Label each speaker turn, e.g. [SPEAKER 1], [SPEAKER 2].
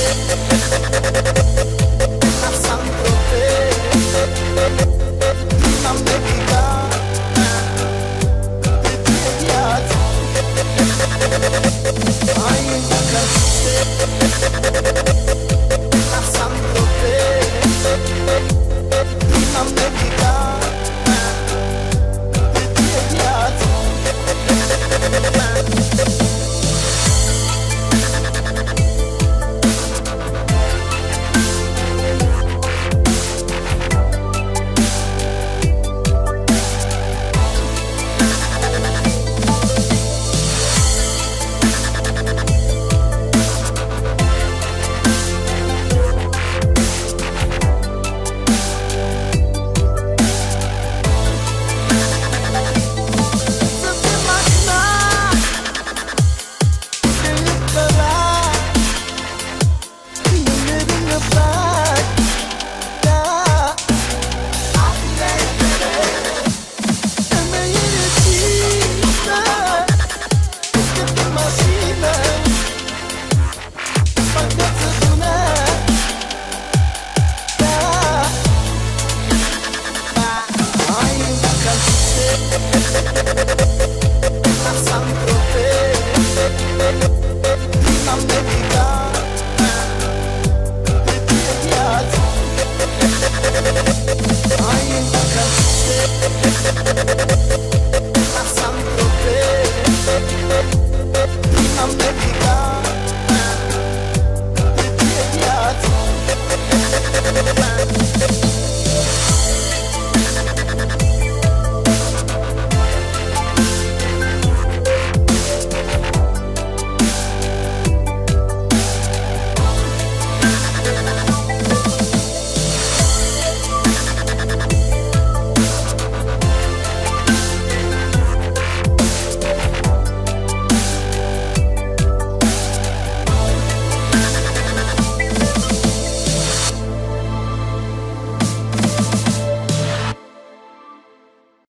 [SPEAKER 1] Sam